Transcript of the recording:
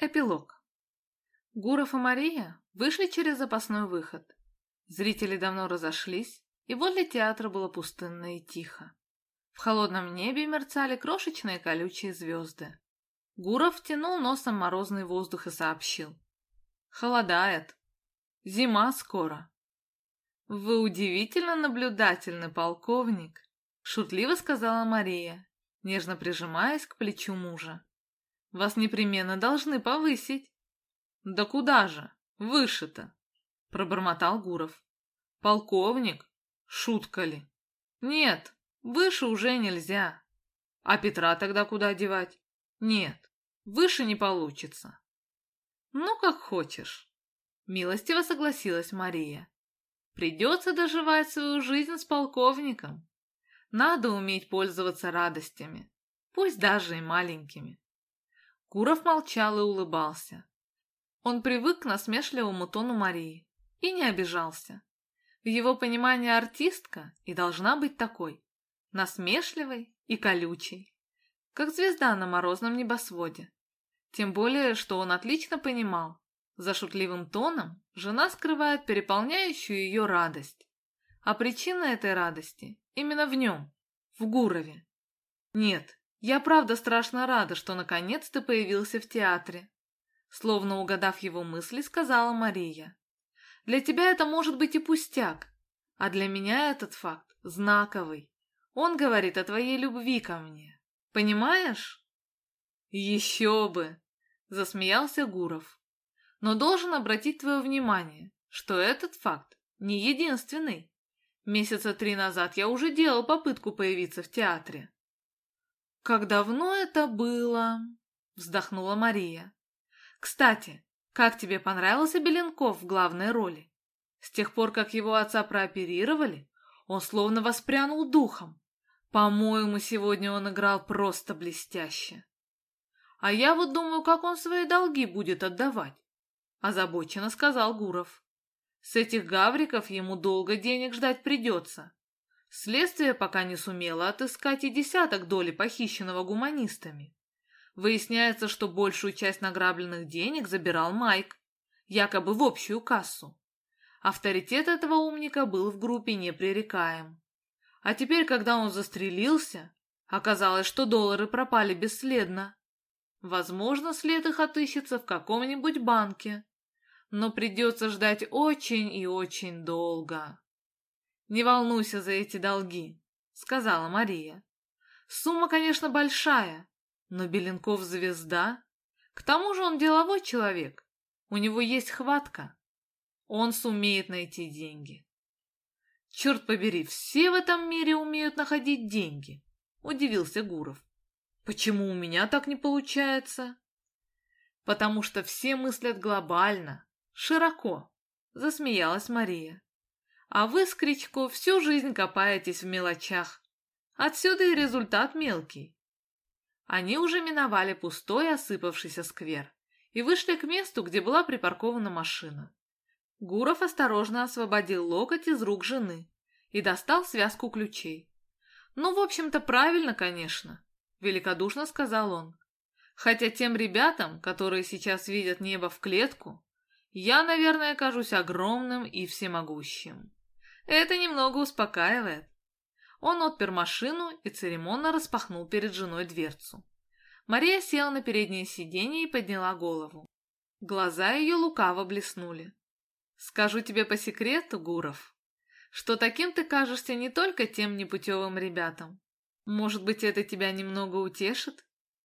Эпилог. Гуров и Мария вышли через запасной выход. Зрители давно разошлись, и возле театра было пустынно и тихо. В холодном небе мерцали крошечные колючие звезды. Гуров тянул носом морозный воздух и сообщил. «Холодает. Зима скоро». «Вы удивительно наблюдательный полковник», — шутливо сказала Мария, нежно прижимаясь к плечу мужа. Вас непременно должны повысить. Да куда же? Выше-то, пробормотал Гуров. Полковник? Шутка ли? Нет, выше уже нельзя. А Петра тогда куда девать? Нет, выше не получится. Ну, как хочешь. Милостиво согласилась Мария. Придется доживать свою жизнь с полковником. Надо уметь пользоваться радостями, пусть даже и маленькими. Куров молчал и улыбался. Он привык к насмешливому тону Марии и не обижался. В его понимании артистка и должна быть такой, насмешливой и колючей, как звезда на морозном небосводе. Тем более, что он отлично понимал, за шутливым тоном жена скрывает переполняющую ее радость. А причина этой радости именно в нем, в Гурове. Нет, я правда страшно рада, что наконец ты появился в театре. Словно угадав его мысли, сказала Мария. Для тебя это может быть и пустяк, а для меня этот факт знаковый. Он говорит о твоей любви ко мне. Понимаешь? Еще бы! Засмеялся Гуров. Но должен обратить твое внимание, что этот факт не единственный. Месяца три назад я уже делал попытку появиться в театре. «Как давно это было?» — вздохнула Мария. «Кстати, как тебе понравился Беленков в главной роли? С тех пор, как его отца прооперировали, он словно воспрянул духом. По-моему, сегодня он играл просто блестяще. А я вот думаю, как он свои долги будет отдавать», — озабоченно сказал Гуров. «С этих гавриков ему долго денег ждать придется. Следствие пока не сумело отыскать и десяток доли похищенного гуманистами. Выясняется, что большую часть награбленных денег забирал Майк, якобы в общую кассу. Авторитет этого умника был в группе непререкаем. А теперь, когда он застрелился, оказалось, что доллары пропали бесследно. Возможно, след их отыщется в каком-нибудь банке, но придется ждать очень и очень долго. «Не волнуйся за эти долги», — сказала Мария. «Сумма, конечно, большая, но Беленков звезда. К тому же он деловой человек, у него есть хватка. Он сумеет найти деньги». «Черт побери, все в этом мире умеют находить деньги», — удивился Гуров. «Почему у меня так не получается?» «Потому что все мыслят глобально, широко», — засмеялась Мария. А вы с Кричко всю жизнь копаетесь в мелочах. Отсюда и результат мелкий. Они уже миновали пустой осыпавшийся сквер и вышли к месту, где была припаркована машина. Гуров осторожно освободил локоть из рук жены и достал связку ключей. «Ну, в общем-то, правильно, конечно», — великодушно сказал он. «Хотя тем ребятам, которые сейчас видят небо в клетку, я, наверное, кажусь огромным и всемогущим». Это немного успокаивает. Он отпер машину и церемонно распахнул перед женой дверцу. Мария села на переднее сиденье и подняла голову. Глаза ее лукаво блеснули. «Скажу тебе по секрету, Гуров, что таким ты кажешься не только тем непутевым ребятам. Может быть, это тебя немного утешит?»